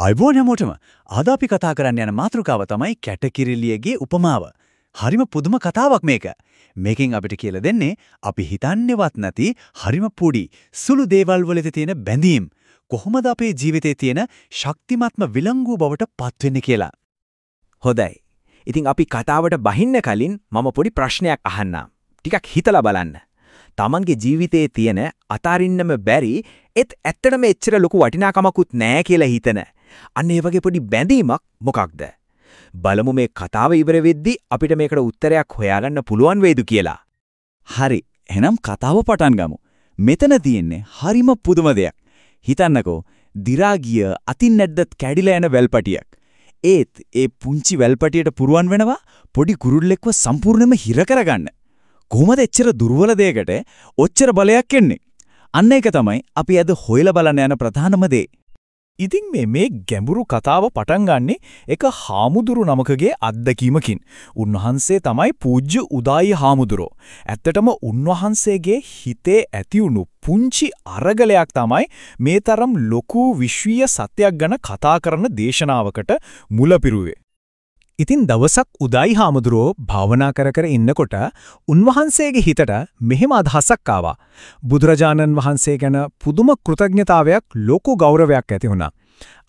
අයිබෝන් හැමෝටම අද අපි කතා කරන්න යන මාතෘකාව තමයි කැටකිරිලියගේ උපමාව. හරිම පුදුම කතාවක් මේක. මේකෙන් අපිට කියලා දෙන්නේ අපි හිතන්නේවත් නැති හරිම පොඩි සුළු දේවල් වලද තියෙන බැඳීම් කොහොමද අපේ ජීවිතේ තියෙන ශක්තිමත්ම විලංගු බවට පත්වෙන්නේ කියලා. හොඳයි. ඉතින් අපි කතාවට බහින්න කලින් මම පොඩි ප්‍රශ්නයක් අහන්නම්. ටිකක් හිතලා බලන්න. තමන්ගේ ජීවිතයේ තියෙන අතාරින්නම බැරි ඒත් ඇත්තටම එච්චර ලොකු වටිනාකමකුත් නැහැ කියලා හිතන අන්න ඒ වගේ පොඩි බැඳීමක් මොකක්ද? බලමු මේ කතාව ඉවර වෙද්දි අපිට මේකට උත්තරයක් හොයාගන්න පුළුවන් වේද කියලා. හරි. එහෙනම් කතාව පටන් ගමු. මෙතන තියෙන්නේ හරිම පුදුම දෙයක්. හිතන්නකෝ දි รา ගිය අතින් නැද්දත් කැඩිලා යන වැල්පටියක්. ඒත් ඒ පුංචි වැල්පටියට පුරුවන් වෙනවා පොඩි කුරුල්ලෙක්ව සම්පූර්ණයෙන්ම හිර කරගන්න. කොහොමද එච්චර දුර්වල දෙයකට ඔච්චර බලයක් එන්නේ? අන්න ඒක තමයි අපි අද හොයලා බලන්න යන ප්‍රධානම දේ. ඉතින් මේ මේ ගැඹුරු කතාව පටන් ගන්නෙ එක හාමුදුරු නමකගේ අත්දැකීමකින්. උන්වහන්සේ තමයි පූජ්‍ය උදායි හාමුදුරෝ. ඇත්තටම උන්වහන්සේගේ හිතේ ඇතිවුණු පුංචි අරගලයක් තමයි මේ තරම් ලොකු විශ්වීය සත්‍යයක් ගැන කතා කරන දේශනාවකට මුලපිරුවේ. ඉතින් දවසක් උදායි හාමුදුරුවෝ භාවනා කර කර ඉන්නකොට උන්වහන්සේගේ හිතට මෙහෙම අදහසක් ආවා. බුදුරජාණන් වහන්සේ ගැන පුදුම කෘතඥතාවයක් ලෝක ගෞරවයක් ඇති වුණා.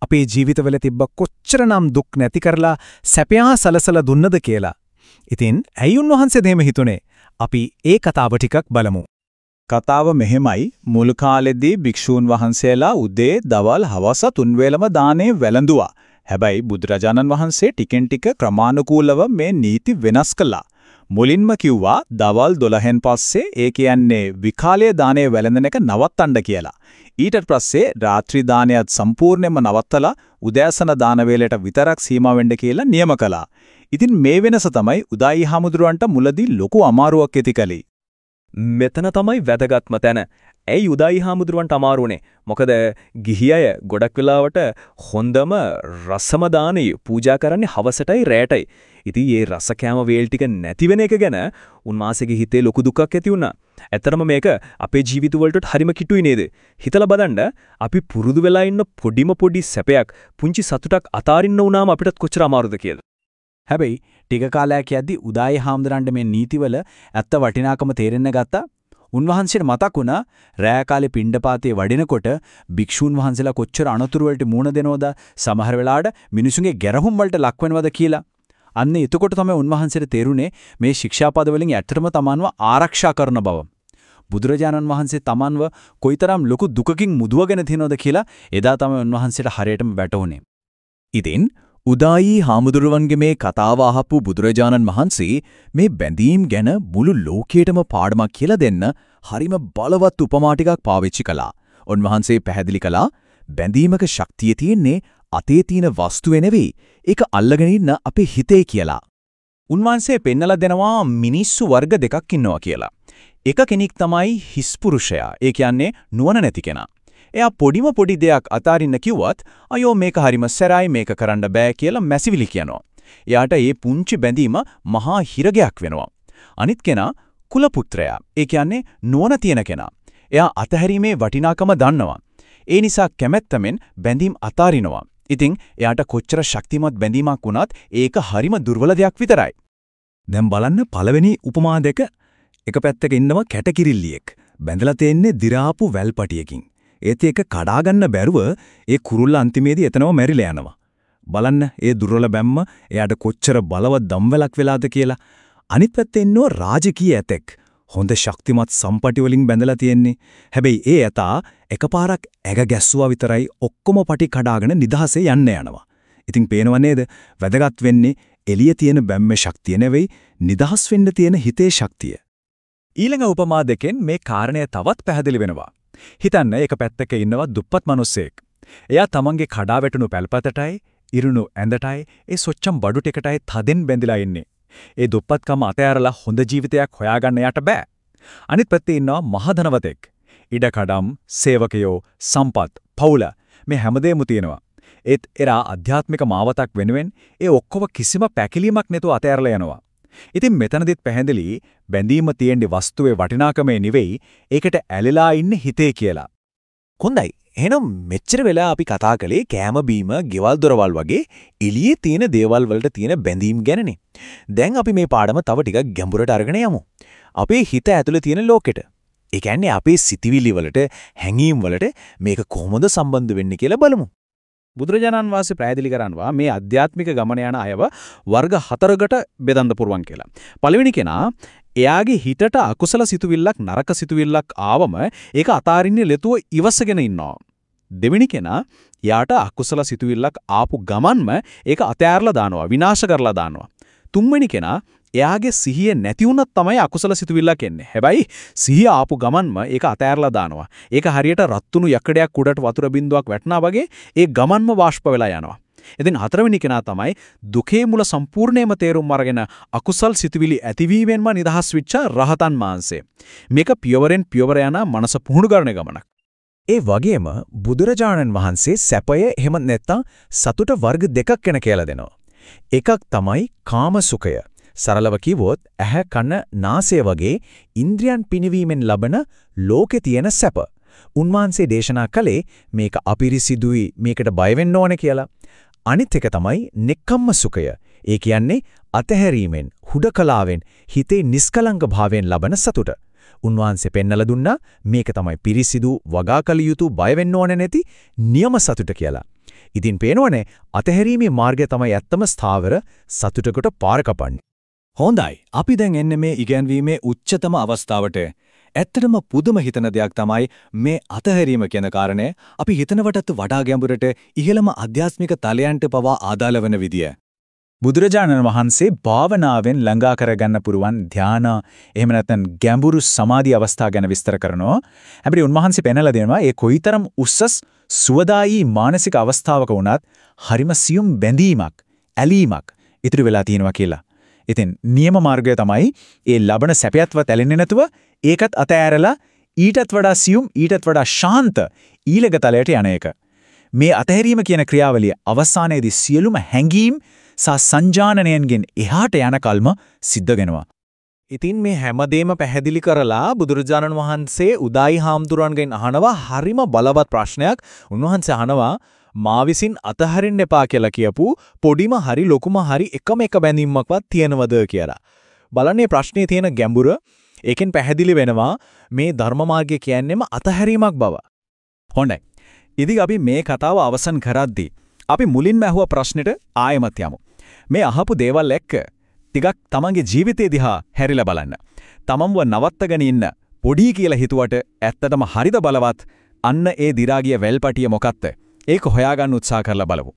අපේ ජීවිතවල තිබ්බ කොච්චරනම් දුක් නැති කරලා සැපයා සලසලා දුන්නද කියලා. ඉතින් ඇයි උන්වහන්සේ දෙහෙම හිතුනේ? අපි ඒ කතාව ටිකක් බලමු. කතාව මෙහෙමයි මුල් කාලෙදී භික්ෂූන් වහන්සේලා උදේ දවල් හවස තුන් වේලම දානේ වැළඳුවා. හැබැයි බුදුරජාණන් වහන්සේ ටිකෙන් ටික ක්‍රමානුකූලව මේ නීති වෙනස් කළා. මුලින්ම කිව්වා දවල් 12න් පස්සේ ඒ කියන්නේ විකාලයේ දාණය වැළඳන එක නවත්තන්න කියලා. ඊට පස්සේ රාත්‍රී දානයත් සම්පූර්ණයෙන්ම නවත්තලා උදෑසන දාන වේලට විතරක් සීමා වෙන්න කියලා නියම කළා. ඉතින් මේ වෙනස තමයි උදායි හමුදුරන්ට මුලදී ලොකු අමාරුවක් ඇති කළේ. මෙතන තමයි වැදගත්ම තැන. ඇයි උදායි හාමුදුරුවන්ට අමාරුනේ? මොකද ගිහි අය ගොඩක් වෙලාවට හොඳම රසම දානේ පූජා කරන්නේ හවසටයි රැටයි. ඉතින් මේ රස කෑම වේල් ටික නැති වෙන එක ගැන උන්මාසගේ හිතේ ලොකු දුකක් ඇති වුණා. ඇත්තරම මේක අපේ ජීවිත වලට හරිම කිටුයි නේද? හිතලා බලන්න අපි පුරුදු වෙලා ඉන්න පොඩිම පොඩි සැපයක් පුංචි සතුටක් අතාරින්න වුණාම අපිටත් කොච්චර අමාරුද කියලා. හැබැයි ටික කාලයක් යද්දි උදායි හාමුදුරන්ට මේ නීතිවල ඇත්ත වටිනාකම තේරෙන්න ගත්තා. උන්වහන්සේට මතක් වුණා රෑ කාලේ පිණ්ඩපාතේ වඩිනකොට භික්ෂූන් වහන්සේලා කොච්චර අනතුරු වලට මුහුණ දෙනවද සමහර වෙලාවට මිනිසුන්ගේ ගැරහුම් වලට ලක් වෙනවද කියලා. අන්න එතකොට තමයි උන්වහන්සේට තේරුනේ මේ ශික්ෂාපද වලින් ඇත්තටම තමන්ව ආරක්ෂා කරන බව. බුදුරජාණන් වහන්සේ තමන්ව කොයිතරම් ලොකු දුකකින් මුදවගෙන තියනවද කියලා එදා තමයි උන්වහන්සේට හරියටම වැටහුනේ. ඉතින් උදායි හාමුදුරුවන්ගේ මේ කතාව අහපු බුදුරජාණන් වහන්සේ මේ බැඳීම් ගැන මුළු ලෝකයටම පාඩමක් කියලා දෙන්න හරිම බලවත් උපමා ටිකක් පාවිච්චි කළා. උන්වහන්සේ පැහැදිලි කළා බැඳීමක ශක්තිය තියෙන්නේ අතේ තියෙන වස්තුවේ නෙවෙයි ඒක අල්ලගෙන ඉන්න අපේ හිතේ කියලා. උන්වහන්සේ පෙන්නලා දෙනවා මිනිස්සු වර්ග දෙකක් ඉන්නවා කියලා. එක කෙනෙක් තමයි හිස්පුරුෂයා. ඒ කියන්නේ නුවණ නැති කෙනා. එයා පොඩිම පොඩි දෙයක් අතාරින්න කිව්වත් අයෝ මේක හරිම සැරයි මේක කරන්න බෑ කියලා මැසිවිලි කියනවා. එයාට මේ පුංචි බැඳීම මහා හිරගයක් වෙනවා. අනිත් කෙනා කුලපුත්‍රයා. ඒ කියන්නේ නුවණ තියෙන කෙනා. එයා අතහැරීමේ වටිනාකම දන්නවා. ඒ නිසා කැමැත්තෙන් බැඳීම් අතාරිනවා. ඉතින් එයාට කොච්චර ශක්තිමත් බැඳීමක් වුණත් ඒක හරිම දුර්වල දෙයක් විතරයි. දැන් බලන්න පළවෙනි උපමා දෙක එක පැත්තක ඉන්නවා කැටකිරිල්ලියෙක්. බැඳලා තියෙන්නේ දි รา පු වැල්පටියකින්. ඒත් ඒක කඩා ගන්න බැරුව ඒ කුරුල්ල අන්තිමේදී එතනම මැරිලා යනවා. බලන්න ඒ දුර්වල බැම්ම එයාට කොච්චර බලවත් දම්වැලක් වෙලාද කියලා. අනිත් පැත්තේ ඉන්නෝ රාජකීය ඇතෙක්. හොඳ ශක්තිමත් සම්පටි වලින් බැඳලා තියෙන්නේ. හැබැයි ඒ ඇතා එකපාරක් ඇග ගැස්සුවා විතරයි ඔක්කොම පටි කඩාගෙන නිදහසේ යන්න යනවා. ඉතින් පේනව නේද? වැදගත් වෙන්නේ එළිය තියෙන බැම්මේ ශක්තිය නෙවෙයි නිදහස් වෙන්න තියෙන හිතේ ශක්තිය. ඊළඟ උපමා දෙකෙන් මේ කාරණය තවත් පැහැදිලි වෙනවා. හිතන්න එක පැත්තක ඉන්නවා දුප්පත් මිනිස්සෙක්. එයා තමන්ගේ කඩා වැටුණු පැල්පතටයි, ඉරුණු ඇඳටයි, ඒ සොච්චම් බඩු ටිකටයි තදෙන් බැඳිලා ඉන්නේ. ඒ දුප්පත්කම අතෑරලා හොඳ ජීවිතයක් හොයාගන්න යට බෑ. අනිත් පැත්තේ ඉන්නවා මහධනවතෙක්. ඉඩකඩම්, සේවකයෝ, සම්පත්, පවුල මේ හැමදේම තියෙනවා. ඒත් එරා අධ්‍යාත්මික මාවතක් වෙනුවෙන් ඒ ඔක්කොම කිසිම පැකිලීමක් නැතුව අතෑරලා යනවා. ඉතින් මෙතනදිත් පැහැදිලි බැඳීම තියෙන්නේ වස්තුවේ වටිනාකමේ නෙවෙයි ඒකට ඇලිලා ඉන්නේ හිතේ කියලා. හොඳයි. එහෙනම් මෙච්චර වෙලා අපි කතා කළේ කෑම බීම, ගෙවල් දොරවල් වගේ එළියේ තියෙන දේවල් වලට තියෙන බැඳීම් ගැනනේ. දැන් අපි මේ පාඩම තව ටිකක් ගැඹුරට අරගෙන යමු. අපේ හිත ඇතුලේ තියෙන ලෝකෙට. ඒ කියන්නේ අපේ සිතිවිලි වලට, හැඟීම් වලට මේක කොහොමද සම්බන්ධ වෙන්නේ කියලා බලමු. බුදුරජාණන් වහන්සේ පැහැදිලි කරනවා මේ අධ්‍යාත්මික ගමන යන අයව වර්ග හතරකට බෙදන්න පුරුවන් කියලා. පළවෙනි කෙනා එයාගේ හිතට අකුසල සිතුවිල්ලක් නරක සිතුවිල්ලක් ආවම ඒක අතාරින්නේ ලෙතුව ඉවසගෙන ඉන්නවා. දෙවෙනි කෙනා යාට අකුසල සිතුවිල්ලක් ආපු ගමන්ම ඒක අතෑරලා දානවා විනාශ කරලා දානවා. තුන්වෙනි කෙනා එයාගේ සිහිය නැති වුණත් තමයි අකුසල සිතුවිල්ලක් එන්නේ. හැබැයි සිහිය ආපු ගමන්ම ඒක අතෑරලා දානවා. ඒක හරියට රත්තුණු යකඩයක් උඩට වතුර බින්දුවක් වැටෙනා වගේ ඒ ගමන්ම වාෂ්ප වෙලා යනවා. ඉතින් හතරවෙනි කෙනා තමයි දුකේ මුල සම්පූර්ණයෙන්ම තේරුම් අරගෙන අකුසල් සිතුවිලි ඇතිවීමෙන්ම නිදහස් වෙච්ච රහතන් වහන්සේ. මේක පියවරෙන් පියවර යන මනස පුහුණු කරන ගමනක්. ඒ වගේම බුදුරජාණන් වහන්සේ සැපය එහෙම නැත්නම් සතුට වර්ග දෙකක් ගැන කියලා දෙනවා. එකක් තමයි කාම සුඛය. සරලව කිව්වොත් ඇහැ කන නාසය වගේ ඉන්ද්‍රියන් පිනවීමෙන් ලබන ලෝකේ තියෙන සැප. උන්වහන්සේ දේශනා කළේ මේක අපිරිසිදුයි මේකට බය වෙන්න ඕනේ කියලා. අනිත් එක තමයි නෙක්ඛම්ම සුඛය. ඒ කියන්නේ අතහැරීමෙන් හුදකලාවෙන් හිතේ නිස්කලංක භාවයෙන් ලබන සතුට. උන්වහන්සේ පෙන්නලා දුන්නා මේක තමයි පිරිසිදු වගා කළ යුතු බය වෙන්න ඕනේ නැති නියම සතුට කියලා. ඉතින් පේනවනේ අතහැරීමේ මාර්ගය තමයි ඇත්තම ස්ථාවර සතුටකට පාර කපන්නේ. හොඳයි. අපි දැන් එන්නේ මේ ඉගැන්වීමේ උච්චතම අවස්ථාවට. ඇත්තටම පුදුම හිතන දෙයක් තමයි මේ අතහැරීම කියන කාරණය අපි හිතනවටත් වඩා ගැඹුරට ඉහළම අධ්‍යාත්මික තලයන්ට පවා ආදාළ වෙන විදිය. බුදුරජාණන් වහන්සේ භාවනාවෙන් ළඟා කරගන්න පුරුවන් ධාන එහෙම නැත්නම් ගැඹුරු සමාධි අවස්ථා ගැන විස්තර කරනවා. හැබැයි උන්වහන්සේ පෙන්වලා දෙනවා ඒ කොයිතරම් උස්සස් සුවදායි මානසික අවස්ථාවක වුණත් හරිම සියුම් බැඳීමක්, ඇලීමක් ඉතුරු වෙලා තියෙනවා කියලා. ඉතින් නියම මාර්ගය තමයි ඒ ලබන සැපයත්වත් ඇලෙන්නේ නැතුව ඒකත් අතෑරලා ඊටත් වඩා සියුම් ඊටත් වඩා ශාන්ත ඊළඟ තලයට යන එක. මේ අතහැරීම කියන ක්‍රියාවලිය අවසානයේදී සියලුම හැඟීම් සහ සංජානනයන්ගෙන් එහාට යන කල්ම සිද්ධ වෙනවා. ඉතින් මේ හැමදේම පැහැදිලි කරලා බුදුරජාණන් වහන්සේ උදායි හාමුදුරන්ගෙන් අහනවා හරිම බලවත් ප්‍රශ්නයක්. උන්වහන්සේ අහනවා මා විසින් අතහරින්න එපා කියලා කියපු පොඩිම හරි ලොකුම හරි එකම එක බැඳීමක්වත් තියෙනවද කියලා. බලන්නේ ප්‍රශ්නේ තියෙන ගැඹුර ඒකෙන් පැහැදිලි වෙනවා මේ ධර්ම මාර්ගය කියන්නේම අතහැරීමක් බව. හොඳයි. ඉතින් අපි මේ කතාව අවසන් කරද්දී අපි මුලින්ම අහුව ප්‍රශ්නෙට ආයෙමත් යමු. මේ අහපු දේවල් එක්ක ටිකක් තමන්ගේ ජීවිතය දිහා හැරිලා බලන්න. තමන්ව නවත්තගෙන ඉන්න පොඩි කියලා හිතුවට ඇත්තටම හරිද බලවත් අන්න ඒ දි รา ගිය වැල්පටිය මොකක්ද? ඒක හොයාගන්න උත්සාහ කරලා බලමු.